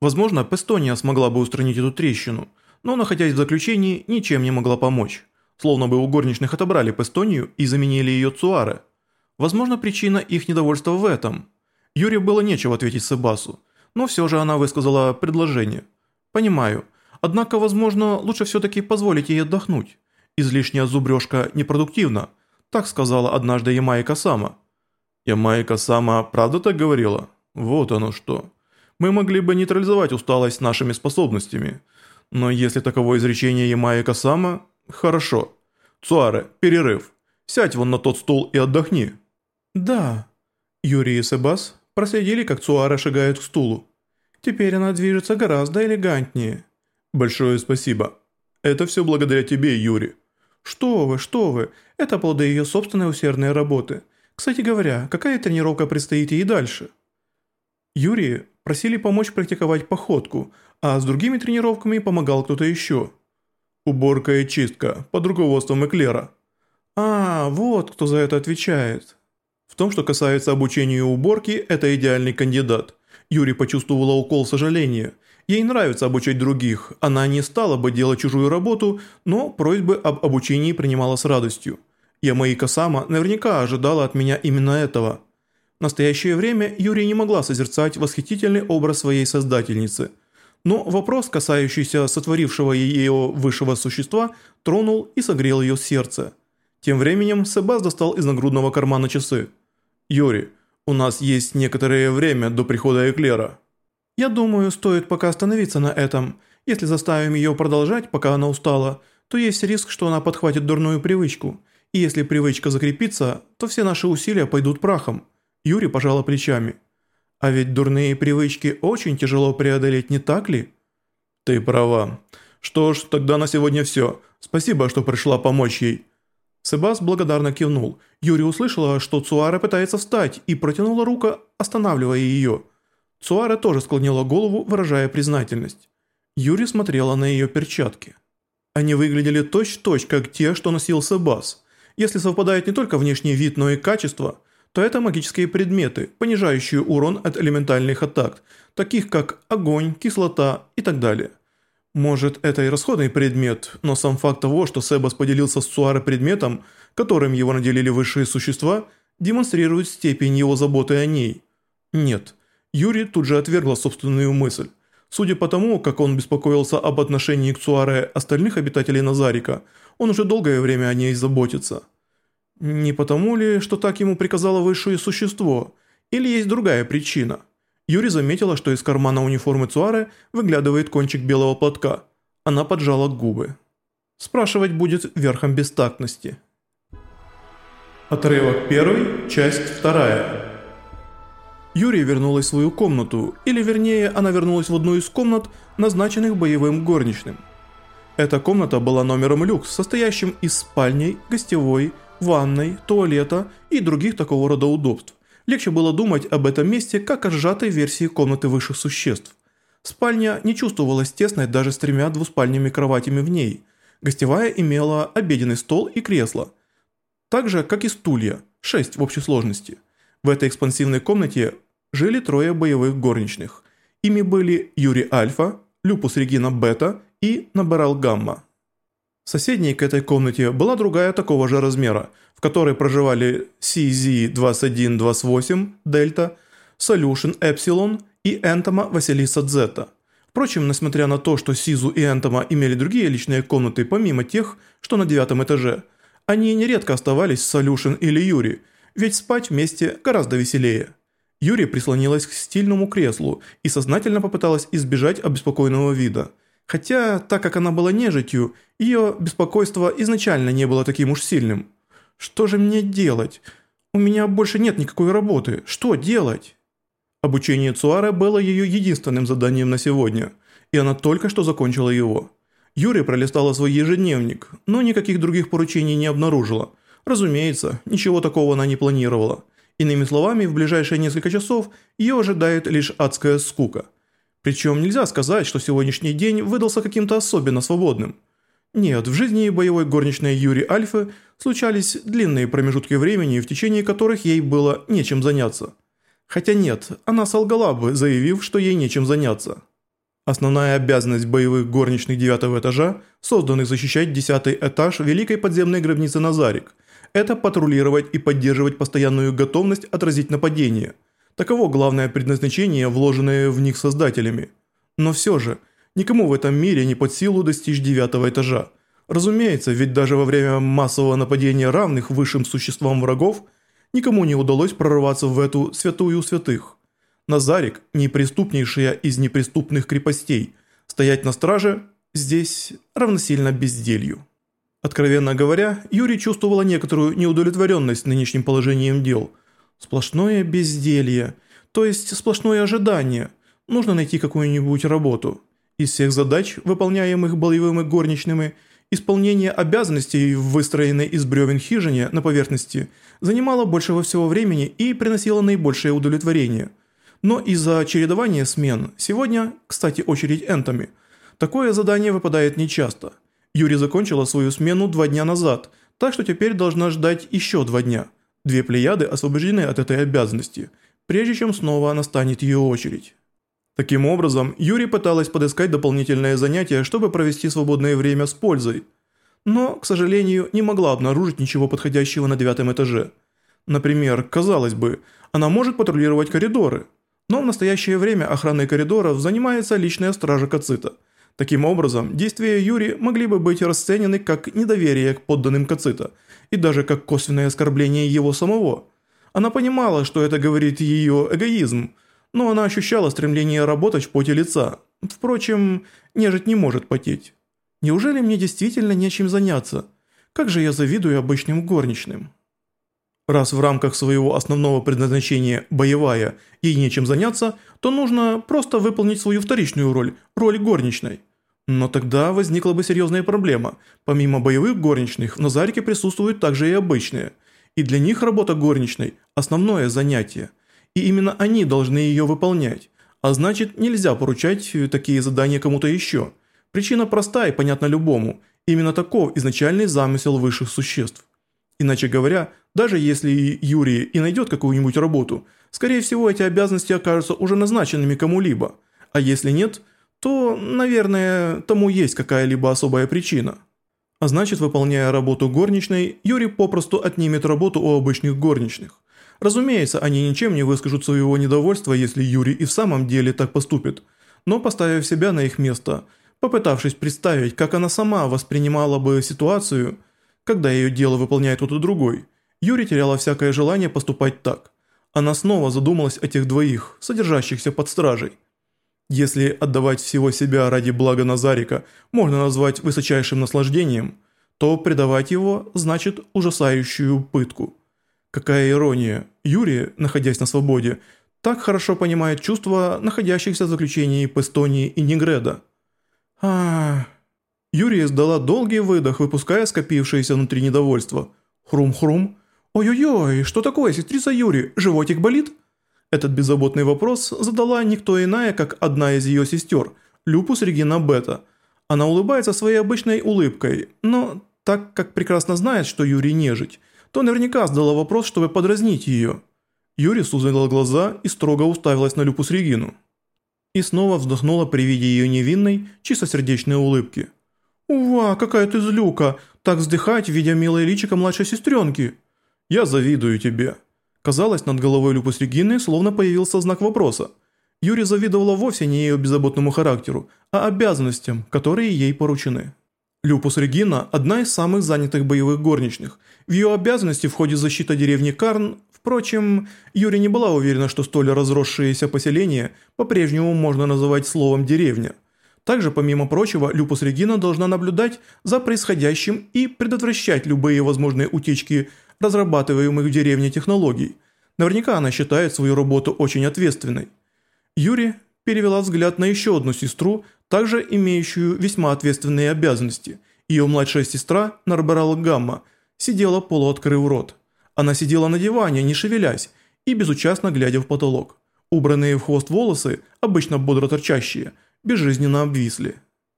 Возможно, Пестония смогла бы устранить эту трещину, но, находясь в заключении, ничем не могла помочь. Словно бы у горничных отобрали Пестонию и заменили ее Цуаре. Возможно, причина их недовольства в этом. Юре было нечего ответить Себасу, но все же она высказала предложение. «Понимаю. Однако, возможно, лучше все-таки позволить ей отдохнуть. Излишняя зубрежка непродуктивна», так сказала однажды Ямайка Сама. Ямайка Сама правда так говорила? Вот оно что. Мы могли бы нейтрализовать усталость нашими способностями. Но если таково изречение Ямайка Сама, хорошо. Цуаре, перерыв. Сядь вон на тот стул и отдохни. Да. Юрий и Себас проследили, как Цуаре шагает к стулу. Теперь она движется гораздо элегантнее. Большое спасибо. Это все благодаря тебе, Юрий. Что вы, что вы, это плоды ее собственной усердной работы. Кстати говоря, какая тренировка предстоит ей дальше? Юрий просили помочь практиковать походку, а с другими тренировками помогал кто-то еще. Уборка и чистка, под руководством Эклера. А, вот кто за это отвечает. В том, что касается обучения и уборки, это идеальный кандидат. Юрий почувствовала укол сожаления. Ей нравится обучать других, она не стала бы делать чужую работу, но просьбы об обучении принимала с радостью. Ямаика Сама наверняка ожидала от меня именно этого. В настоящее время Юрия не могла созерцать восхитительный образ своей создательницы. Но вопрос, касающийся сотворившего ее высшего существа, тронул и согрел ее сердце. Тем временем Себас достал из нагрудного кармана часы. «Юрий, у нас есть некоторое время до прихода Эклера». «Я думаю, стоит пока остановиться на этом. Если заставим ее продолжать, пока она устала, то есть риск, что она подхватит дурную привычку. И если привычка закрепится, то все наши усилия пойдут прахом. Юрий пожала плечами. А ведь дурные привычки очень тяжело преодолеть, не так ли? Ты права. Что ж, тогда на сегодня все. Спасибо, что пришла помочь ей. Себас благодарно кивнул. Юрий услышала, что Цуара пытается встать и протянула руку, останавливая ее. Цуара тоже склонила голову, выражая признательность. Юрий смотрела на ее перчатки. Они выглядели точь-в-точь, -точь, как те, что носил Себас. Если совпадает не только внешний вид, но и качество, то это магические предметы, понижающие урон от элементальных атак, таких как огонь, кислота и так далее. Может, это и расходный предмет, но сам факт того, что Себас поделился с Суаре предметом, которым его наделили высшие существа, демонстрирует степень его заботы о ней. Нет, Юрий тут же отвергла собственную мысль. Судя по тому, как он беспокоился об отношении к Цуаре остальных обитателей Назарика, он уже долгое время о ней заботится. Не потому ли, что так ему приказало высшее существо, или есть другая причина? Юри заметила, что из кармана униформы Цуары выглядывает кончик белого платка. Она поджала губы. Спрашивать будет верхом бестактности. Отрывок первый, часть вторая. Юрия вернулась в свою комнату, или вернее, она вернулась в одну из комнат, назначенных боевым горничным. Эта комната была номером люкс, состоящим из спальни, гостевой, ванной, туалета и других такого рода удобств. Легче было думать об этом месте, как о сжатой версии комнаты высших существ. Спальня не чувствовалась тесной даже с тремя двуспальными кроватями в ней. Гостевая имела обеденный стол и кресло. Так же, как и стулья, шесть в общей сложности. В этой экспансивной комнате жили трое боевых горничных. Ими были Юрий Альфа, Люпус Регина Бета и Набарал Гамма. Соседней к этой комнате была другая такого же размера, в которой проживали CZ-2128 Дельта, Solution Epsilon и Энтома Василиса Дзета. Впрочем, несмотря на то, что Сизу и Энтома имели другие личные комнаты помимо тех, что на девятом этаже, они нередко оставались с Solution или Юри, ведь спать вместе гораздо веселее. Юри прислонилась к стильному креслу и сознательно попыталась избежать обеспокоенного вида. Хотя, так как она была нежитью, ее беспокойство изначально не было таким уж сильным. «Что же мне делать? У меня больше нет никакой работы. Что делать?» Обучение Цуара было ее единственным заданием на сегодня, и она только что закончила его. Юрия пролистала свой ежедневник, но никаких других поручений не обнаружила. Разумеется, ничего такого она не планировала. Иными словами, в ближайшие несколько часов ее ожидает лишь адская скука. Причем нельзя сказать, что сегодняшний день выдался каким-то особенно свободным. Нет, в жизни боевой горничной Юри Альфы случались длинные промежутки времени, в течение которых ей было нечем заняться. Хотя нет, она солгала бы, заявив, что ей нечем заняться. Основная обязанность боевых горничных девятого этажа, созданных защищать десятый этаж великой подземной гробницы Назарик, это патрулировать и поддерживать постоянную готовность отразить нападение. Таково главное предназначение, вложенное в них создателями. Но все же, никому в этом мире не под силу достичь девятого этажа. Разумеется, ведь даже во время массового нападения равных высшим существам врагов, никому не удалось прорваться в эту святую святых. Назарик, неприступнейшая из неприступных крепостей, стоять на страже здесь равносильно безделью. Откровенно говоря, Юрий чувствовала некоторую неудовлетворенность нынешним положением дел. Сплошное безделье, то есть сплошное ожидание. Нужно найти какую-нибудь работу. Из всех задач, выполняемых боевыми горничными, исполнение обязанностей в выстроенной из бревен хижине на поверхности занимало большего всего времени и приносило наибольшее удовлетворение – но из-за чередования смен, сегодня, кстати, очередь энтами, такое задание выпадает нечасто. Юри закончила свою смену два дня назад, так что теперь должна ждать еще два дня. Две плеяды освобождены от этой обязанности, прежде чем снова настанет ее очередь. Таким образом, Юри пыталась подыскать дополнительное занятие, чтобы провести свободное время с пользой. Но, к сожалению, не могла обнаружить ничего подходящего на девятом этаже. Например, казалось бы, она может патрулировать коридоры – но в настоящее время охраной коридоров занимается личная стража Кацита. Таким образом, действия Юри могли бы быть расценены как недоверие к подданным Кацита и даже как косвенное оскорбление его самого. Она понимала, что это говорит ее эгоизм, но она ощущала стремление работать в поте лица. Впрочем, нежить не может потеть. Неужели мне действительно нечем заняться? Как же я завидую обычным горничным. Раз в рамках своего основного предназначения боевая и нечем заняться, то нужно просто выполнить свою вторичную роль, роль горничной. Но тогда возникла бы серьезная проблема. Помимо боевых горничных, в Назарике присутствуют также и обычные. И для них работа горничной – основное занятие. И именно они должны ее выполнять. А значит, нельзя поручать такие задания кому-то еще. Причина проста и понятна любому. Именно таков изначальный замысел высших существ. Иначе говоря, даже если Юрий и найдет какую-нибудь работу, скорее всего эти обязанности окажутся уже назначенными кому-либо. А если нет, то, наверное, тому есть какая-либо особая причина. А значит, выполняя работу горничной, Юрий попросту отнимет работу у обычных горничных. Разумеется, они ничем не выскажут своего недовольства, если Юрий и в самом деле так поступит. Но поставив себя на их место, попытавшись представить, как она сама воспринимала бы ситуацию – когда ее дело выполняет кто-то другой, Юри теряла всякое желание поступать так. Она снова задумалась о тех двоих, содержащихся под стражей. Если отдавать всего себя ради блага Назарика можно назвать высочайшим наслаждением, то предавать его значит ужасающую пытку. Какая ирония, Юрий, находясь на свободе, так хорошо понимает чувства находящихся в заключении Пестонии и Негреда. Ах... Юрия издала долгий выдох, выпуская скопившееся внутри недовольство. Хрум-хрум. «Ой-ой-ой, что такое, сестрица Юри, животик болит?» Этот беззаботный вопрос задала никто иная, как одна из ее сестер, Люпус Регина Бета. Она улыбается своей обычной улыбкой, но так как прекрасно знает, что Юрий нежить, то наверняка задала вопрос, чтобы подразнить ее. Юрий сузила глаза и строго уставилась на Люпус Регину. И снова вздохнула при виде ее невинной, чистосердечной улыбки. «Ува, какая ты злюка! Так вздыхать, видя милое личико младшей сестренки!» «Я завидую тебе!» Казалось, над головой Люпус Регины словно появился знак вопроса. Юрий завидовала вовсе не ее беззаботному характеру, а обязанностям, которые ей поручены. Люпус Регина – одна из самых занятых боевых горничных. В ее обязанности входит защита деревни Карн. Впрочем, Юрий не была уверена, что столь разросшееся поселение по-прежнему можно называть словом «деревня». Также, помимо прочего, Люпус Регина должна наблюдать за происходящим и предотвращать любые возможные утечки разрабатываемых в деревне технологий. Наверняка она считает свою работу очень ответственной. Юри перевела взгляд на еще одну сестру, также имеющую весьма ответственные обязанности. Ее младшая сестра, Нарбарала Гамма, сидела полуоткрыв рот. Она сидела на диване, не шевелясь, и безучастно глядя в потолок. Убранные в хвост волосы, обычно бодро торчащие – безжизненно обвисли.